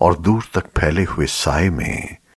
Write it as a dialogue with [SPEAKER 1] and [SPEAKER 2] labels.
[SPEAKER 1] और दूर तक फैले हुए साय में